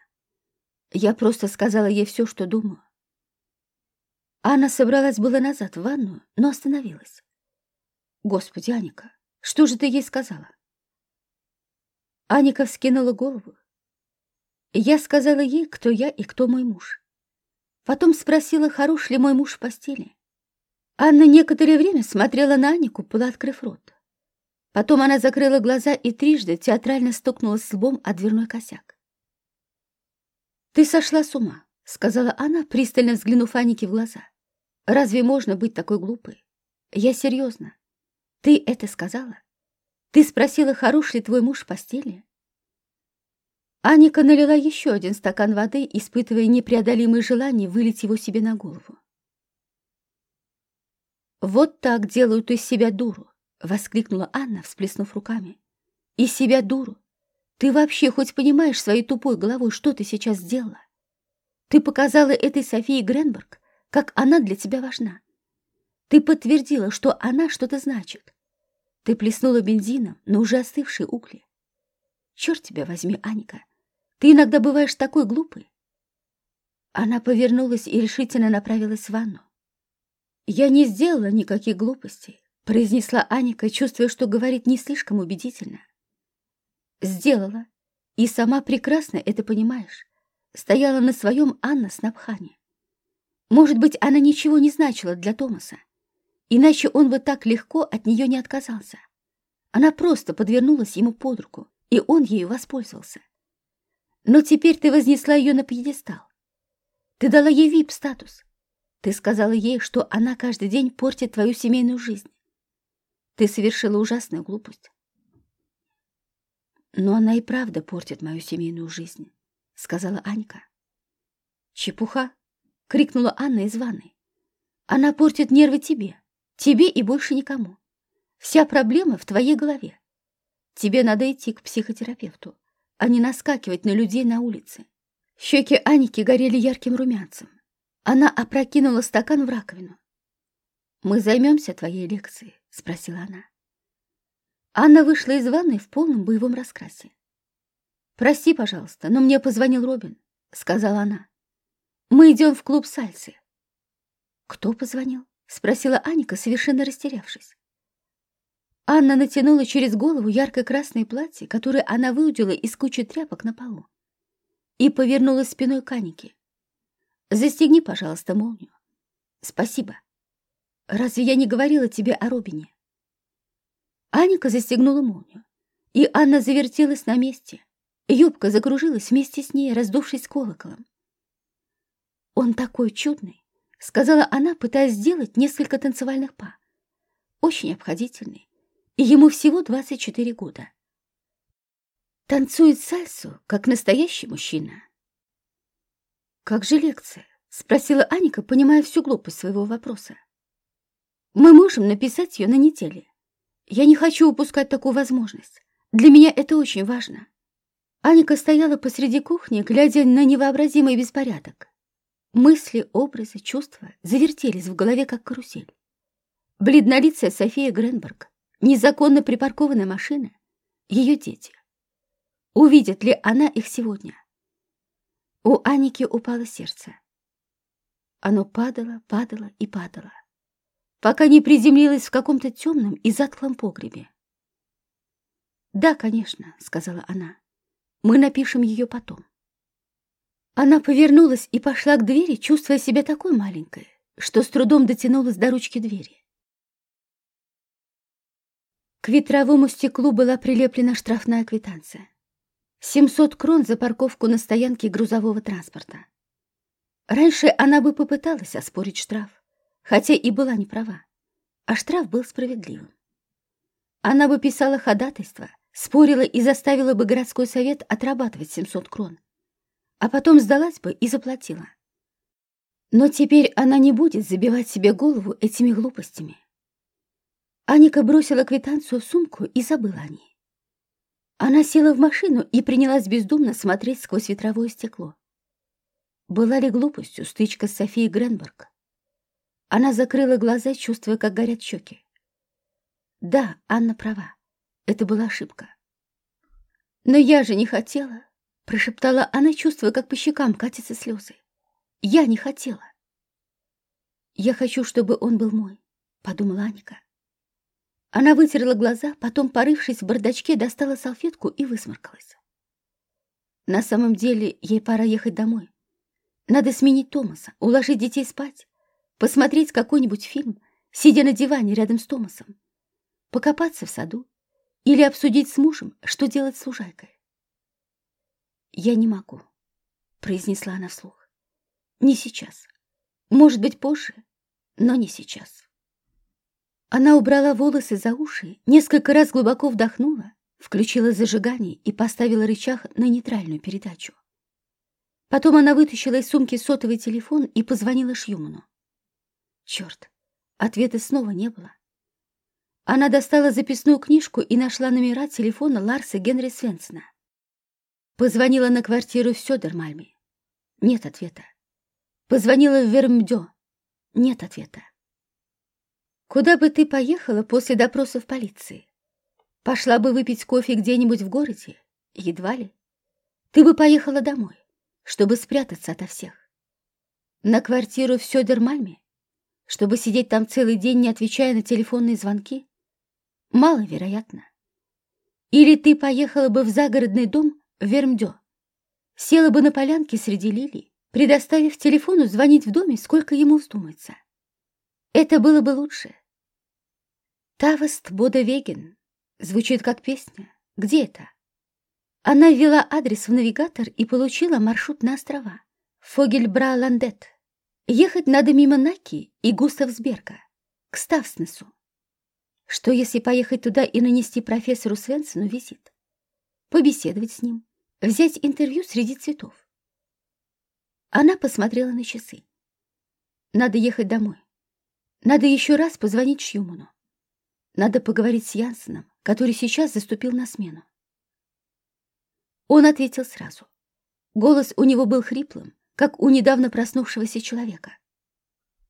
Я просто сказала ей все, что думаю». Анна собралась было назад в ванную, но остановилась. «Господи, Аника, что же ты ей сказала?» Аника вскинула голову. Я сказала ей, кто я и кто мой муж. Потом спросила, хорош ли мой муж в постели. Анна некоторое время смотрела на Анику, полуоткрыв рот. Потом она закрыла глаза и трижды театрально стукнулась лбом о дверной косяк. «Ты сошла с ума», — сказала она, пристально взглянув Анике в глаза. «Разве можно быть такой глупой? Я серьезно. Ты это сказала? Ты спросила, хорош ли твой муж в постели?» Аника налила еще один стакан воды, испытывая непреодолимое желание вылить его себе на голову. «Вот так делают из себя дуру!» — воскликнула Анна, всплеснув руками. «Из себя дуру! Ты вообще хоть понимаешь своей тупой головой, что ты сейчас сделала? Ты показала этой Софии Гренберг, как она для тебя важна. Ты подтвердила, что она что-то значит. Ты плеснула бензином на уже остывшие угли. Черт тебя возьми, Аника, ты иногда бываешь такой глупой. Она повернулась и решительно направилась в ванну. «Я не сделала никаких глупостей», — произнесла Аника, чувствуя, что говорит не слишком убедительно. «Сделала. И сама прекрасно это понимаешь. Стояла на своем Анна Снапхане. Может быть, она ничего не значила для Томаса. Иначе он бы так легко от нее не отказался. Она просто подвернулась ему под руку, и он ею воспользовался. Но теперь ты вознесла ее на пьедестал. Ты дала ей вип-статус. Ты сказала ей, что она каждый день портит твою семейную жизнь. Ты совершила ужасную глупость. Но она и правда портит мою семейную жизнь, сказала Анька. Чепуха, крикнула Анна из ванной. Она портит нервы тебе, тебе и больше никому. Вся проблема в твоей голове. Тебе надо идти к психотерапевту, а не наскакивать на людей на улице. Щеки Аники горели ярким румянцем. Она опрокинула стакан в раковину. «Мы займемся твоей лекцией?» — спросила она. Анна вышла из ванной в полном боевом раскрасе. «Прости, пожалуйста, но мне позвонил Робин», — сказала она. «Мы идем в клуб сальсы». «Кто позвонил?» — спросила Аника, совершенно растерявшись. Анна натянула через голову ярко-красное платье, которое она выудила из кучи тряпок на полу, и повернулась спиной к Анике. Застегни, пожалуйста, молнию. Спасибо. Разве я не говорила тебе о Робине? Аника застегнула молнию, и Анна завертелась на месте. Юбка закружилась вместе с ней, раздувшись колоколом. «Он такой чудный», — сказала она, пытаясь сделать несколько танцевальных па. «Очень обходительный, и ему всего 24 года. Танцует сальсу, как настоящий мужчина». «Как же лекция?» — спросила Аника, понимая всю глупость своего вопроса. «Мы можем написать ее на неделе. Я не хочу упускать такую возможность. Для меня это очень важно». Аника стояла посреди кухни, глядя на невообразимый беспорядок. Мысли, образы, чувства завертелись в голове, как карусель. Бледнолицая София Гренберг, незаконно припаркованная машина, ее дети. Увидит ли она их сегодня? У Аники упало сердце. Оно падало, падало и падало, пока не приземлилось в каком-то темном и затхлом погребе. «Да, конечно», — сказала она. Мы напишем ее потом. Она повернулась и пошла к двери, чувствуя себя такой маленькой, что с трудом дотянулась до ручки двери. К ветровому стеклу была прилеплена штрафная квитанция. 700 крон за парковку на стоянке грузового транспорта. Раньше она бы попыталась оспорить штраф, хотя и была не права, а штраф был справедливым. Она бы писала ходатайство, спорила и заставила бы городской совет отрабатывать 700 крон, а потом сдалась бы и заплатила. Но теперь она не будет забивать себе голову этими глупостями. Аника бросила квитанцию в сумку и забыла о ней. Она села в машину и принялась бездумно смотреть сквозь ветровое стекло. Была ли глупостью стычка с Софией Гренберг? Она закрыла глаза, чувствуя, как горят щеки. Да, Анна права. Это была ошибка. «Но я же не хотела», — прошептала она, чувствуя, как по щекам катятся слезы. «Я не хотела». «Я хочу, чтобы он был мой», — подумала Аника. Она вытерла глаза, потом, порывшись в бардачке, достала салфетку и высморкалась. На самом деле, ей пора ехать домой. Надо сменить Томаса, уложить детей спать, посмотреть какой-нибудь фильм, сидя на диване рядом с Томасом, покопаться в саду или обсудить с мужем, что делать с лужайкой. «Я не могу», — произнесла она вслух. «Не сейчас. Может быть, позже, но не сейчас». Она убрала волосы за уши, несколько раз глубоко вдохнула, включила зажигание и поставила рычаг на нейтральную передачу. Потом она вытащила из сумки сотовый телефон и позвонила Шьюману. Черт, ответа снова не было. Она достала записную книжку и нашла номера телефона Ларса Генри Свенсона. Позвонила на квартиру в Сёдермальме. Нет ответа. Позвонила в Вермдё. Нет ответа. Куда бы ты поехала после допроса в полиции? Пошла бы выпить кофе где-нибудь в городе? Едва ли. Ты бы поехала домой, чтобы спрятаться ото всех. На квартиру в Сёдермальме? Чтобы сидеть там целый день, не отвечая на телефонные звонки? Маловероятно. Или ты поехала бы в загородный дом в Вермдё, села бы на полянке среди лилий, предоставив телефону звонить в доме, сколько ему вздумается. Это было бы лучше. Тавест Бодавеген звучит как песня. Где это? Она ввела адрес в навигатор и получила маршрут на острова. Фогельбра-Ландет. Ехать надо мимо Наки и Густавсберга, к Ставснесу. Что, если поехать туда и нанести профессору Свенсону визит? Побеседовать с ним, взять интервью среди цветов. Она посмотрела на часы. Надо ехать домой. Надо еще раз позвонить Шьюману. Надо поговорить с Янсеном, который сейчас заступил на смену. Он ответил сразу. Голос у него был хриплым, как у недавно проснувшегося человека.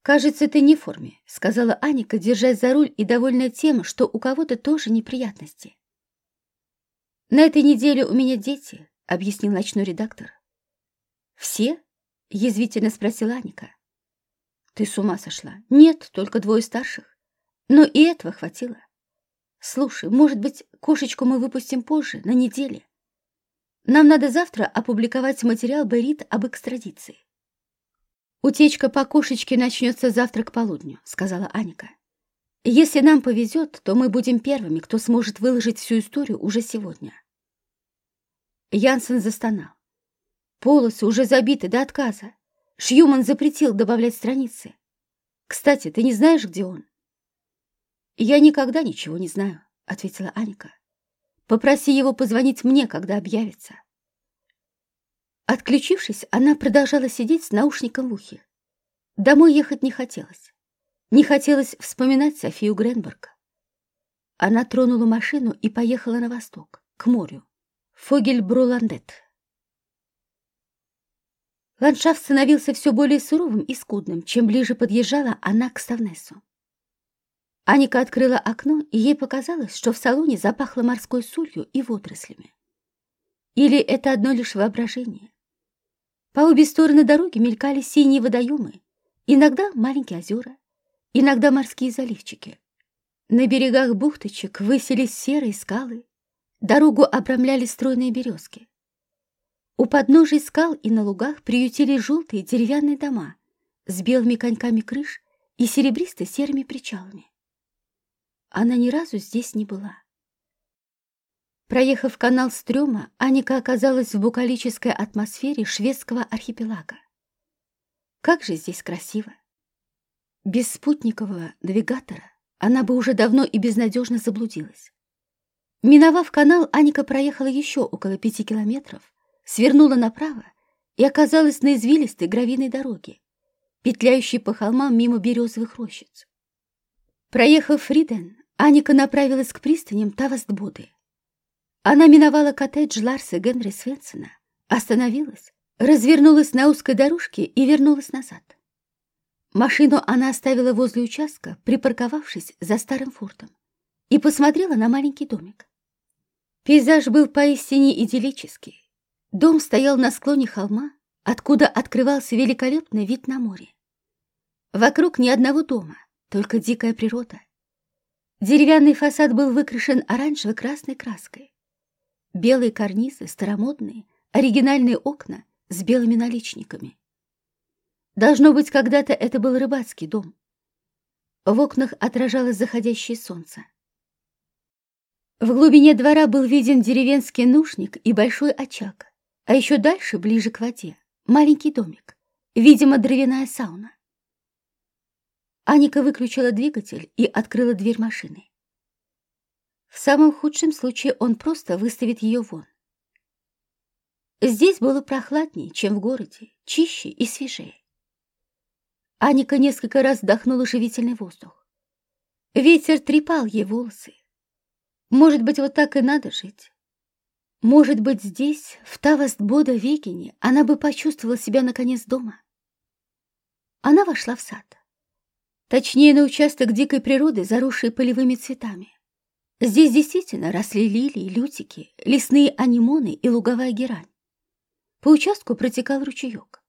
«Кажется, ты не в форме», — сказала Аника, держась за руль и довольная тем, что у кого-то тоже неприятности. «На этой неделе у меня дети», — объяснил ночной редактор. «Все?» — язвительно спросила Аника. «Ты с ума сошла? Нет, только двое старших. Но и этого хватило. Слушай, может быть, кошечку мы выпустим позже, на неделе? Нам надо завтра опубликовать материал Берит об экстрадиции. «Утечка по кошечке начнется завтра к полудню», — сказала Аника. «Если нам повезет, то мы будем первыми, кто сможет выложить всю историю уже сегодня». Янсен застонал. «Полосы уже забиты до отказа. Шьюман запретил добавлять страницы. Кстати, ты не знаешь, где он?» «Я никогда ничего не знаю», — ответила Аника. «Попроси его позвонить мне, когда объявится». Отключившись, она продолжала сидеть с наушником в ухе. Домой ехать не хотелось. Не хотелось вспоминать Софию Гренберг. Она тронула машину и поехала на восток, к морю, Фогель-Броландет. Ландшафт становился все более суровым и скудным, чем ближе подъезжала она к Ставнесу. Аника открыла окно, и ей показалось, что в салоне запахло морской солью и водорослями. Или это одно лишь воображение? По обе стороны дороги мелькали синие водоемы, иногда маленькие озера, иногда морские заливчики. На берегах бухточек высились серые скалы, дорогу обрамляли стройные березки. У подножий скал и на лугах приютили желтые деревянные дома с белыми коньками крыш и серебристо-серыми причалами. Она ни разу здесь не была. Проехав канал Стрёма, Аника оказалась в букалической атмосфере шведского архипелага. Как же здесь красиво! Без спутникового навигатора она бы уже давно и безнадежно заблудилась. Миновав канал, Аника проехала еще около пяти километров, свернула направо и оказалась на извилистой гравийной дороге, петляющей по холмам мимо березовых рощиц. Проехав Фриден, Аника направилась к пристаням Тавастбуды. Она миновала коттедж Ларса Генри Свенсона, остановилась, развернулась на узкой дорожке и вернулась назад. Машину она оставила возле участка, припарковавшись за старым фортом, и посмотрела на маленький домик. Пейзаж был поистине идиллический. Дом стоял на склоне холма, откуда открывался великолепный вид на море. Вокруг ни одного дома, только дикая природа. Деревянный фасад был выкрашен оранжево-красной краской. Белые карнизы, старомодные, оригинальные окна с белыми наличниками. Должно быть, когда-то это был рыбацкий дом. В окнах отражалось заходящее солнце. В глубине двора был виден деревенский нужник и большой очаг, а еще дальше, ближе к воде, маленький домик, видимо, дровяная сауна. Аника выключила двигатель и открыла дверь машины. В самом худшем случае он просто выставит ее вон. Здесь было прохладнее, чем в городе, чище и свежее. Аника несколько раз вдохнула живительный воздух. Ветер трепал ей волосы. Может быть, вот так и надо жить. Может быть, здесь, в Тавастбода Вегине, она бы почувствовала себя наконец дома. Она вошла в сад. Точнее, на участок дикой природы, заросший полевыми цветами. Здесь действительно росли лилии, лютики, лесные анимоны и луговая герань. По участку протекал ручеек.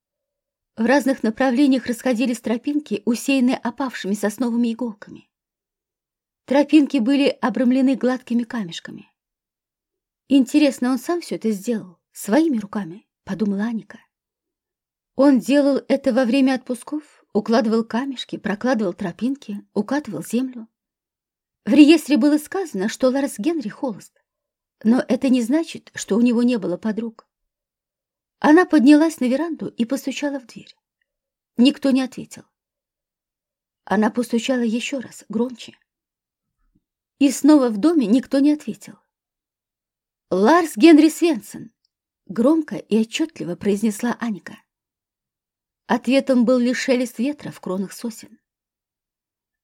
В разных направлениях расходились тропинки, усеянные опавшими сосновыми иголками. Тропинки были обрамлены гладкими камешками. Интересно, он сам все это сделал, своими руками, подумала Аника. Он делал это во время отпусков, укладывал камешки, прокладывал тропинки, укатывал землю. В реестре было сказано, что Ларс Генри холост, но это не значит, что у него не было подруг. Она поднялась на веранду и постучала в дверь. Никто не ответил. Она постучала еще раз, громче. И снова в доме никто не ответил. «Ларс Генри Свенсон!» — громко и отчетливо произнесла Аника. Ответом был лишь шелест ветра в кронах сосен.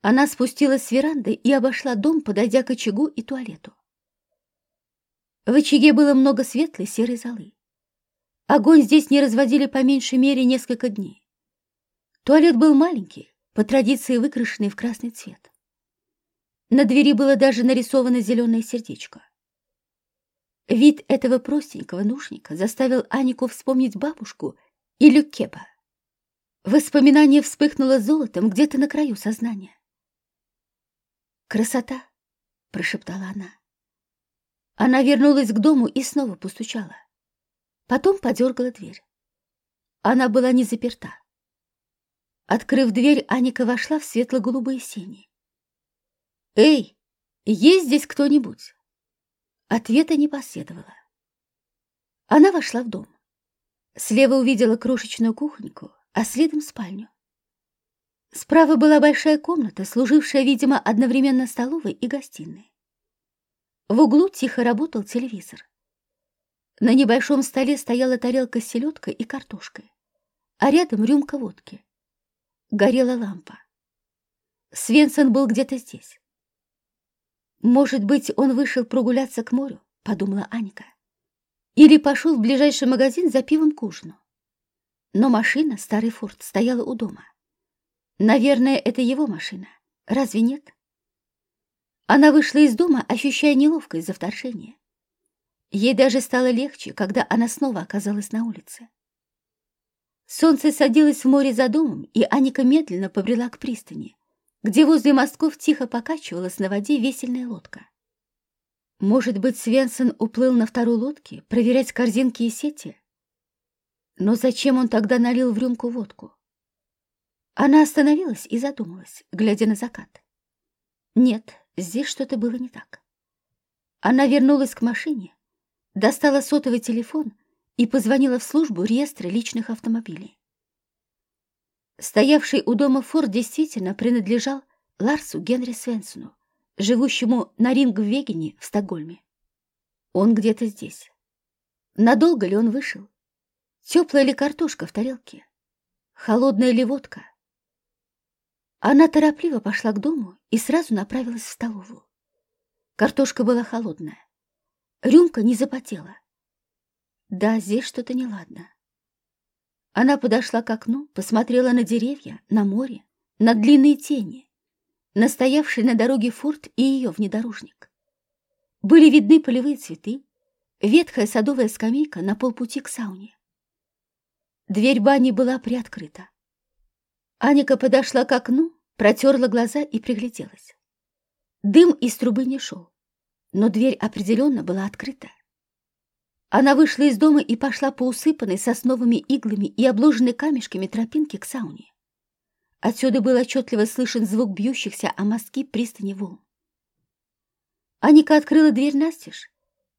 Она спустилась с веранды и обошла дом, подойдя к очагу и туалету. В очаге было много светлой серой золы. Огонь здесь не разводили по меньшей мере несколько дней. Туалет был маленький, по традиции выкрашенный в красный цвет. На двери было даже нарисовано зеленое сердечко. Вид этого простенького нужника заставил Анику вспомнить бабушку и Люкеба. Воспоминание вспыхнуло золотом где-то на краю сознания. «Красота!» — прошептала она. Она вернулась к дому и снова постучала. Потом подергала дверь. Она была не заперта. Открыв дверь, Аника вошла в светло-голубые сени. «Эй, есть здесь кто-нибудь?» Ответа не последовало. Она вошла в дом. Слева увидела крошечную кухоньку, а следом спальню. Справа была большая комната, служившая, видимо, одновременно столовой и гостиной. В углу тихо работал телевизор. На небольшом столе стояла тарелка с селедкой и картошкой, а рядом рюмка водки. Горела лампа. Свенсон был где-то здесь. «Может быть, он вышел прогуляться к морю?» — подумала Аника. Или пошел в ближайший магазин за пивом к ужину. Но машина, старый форт, стояла у дома. Наверное, это его машина. Разве нет? Она вышла из дома, ощущая неловкость за вторжение. Ей даже стало легче, когда она снова оказалась на улице. Солнце садилось в море за домом, и Аника медленно побрела к пристани, где возле мостков тихо покачивалась на воде весельная лодка. Может быть, Свенсон уплыл на второй лодке проверять корзинки и сети? Но зачем он тогда налил в рюмку водку? Она остановилась и задумалась, глядя на закат. Нет, здесь что-то было не так. Она вернулась к машине, достала сотовый телефон и позвонила в службу реестра личных автомобилей. Стоявший у дома Форд действительно принадлежал Ларсу Генри Свенсону, живущему на Рингвегене в Стокгольме. Он где-то здесь. Надолго ли он вышел? Теплая ли картошка в тарелке? Холодная ли водка? Она торопливо пошла к дому и сразу направилась в столовую. Картошка была холодная. Рюмка не запотела. Да, здесь что-то неладно. Она подошла к окну, посмотрела на деревья, на море, на длинные тени, на стоявший на дороге форт и ее внедорожник. Были видны полевые цветы, ветхая садовая скамейка на полпути к сауне. Дверь бани была приоткрыта. Аника подошла к окну, протерла глаза и пригляделась. Дым из трубы не шел, но дверь определенно была открыта. Она вышла из дома и пошла по усыпанной сосновыми иглами и обложенной камешками тропинке к сауне. Отсюда был отчетливо слышен звук бьющихся о мостки пристани волн. Аника открыла дверь настежь,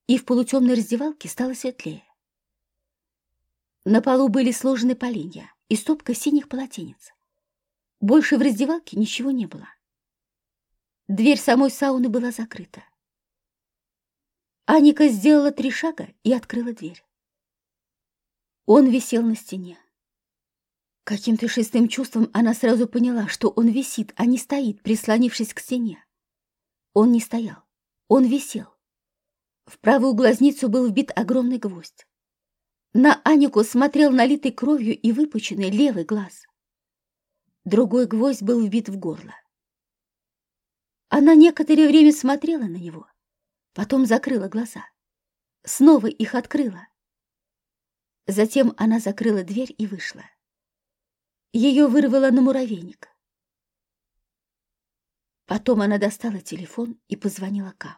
и в полутемной раздевалке стало светлее. На полу были сложены поленья и стопка синих полотенец. Больше в раздевалке ничего не было. Дверь самой сауны была закрыта. Аника сделала три шага и открыла дверь. Он висел на стене. Каким-то шестым чувством она сразу поняла, что он висит, а не стоит, прислонившись к стене. Он не стоял, он висел. В правую глазницу был вбит огромный гвоздь. На Анику смотрел налитый кровью и выпученный левый глаз. Другой гвоздь был вбит в горло. Она некоторое время смотрела на него — Потом закрыла глаза. Снова их открыла. Затем она закрыла дверь и вышла. Ее вырвало на муравейник. Потом она достала телефон и позвонила Ка.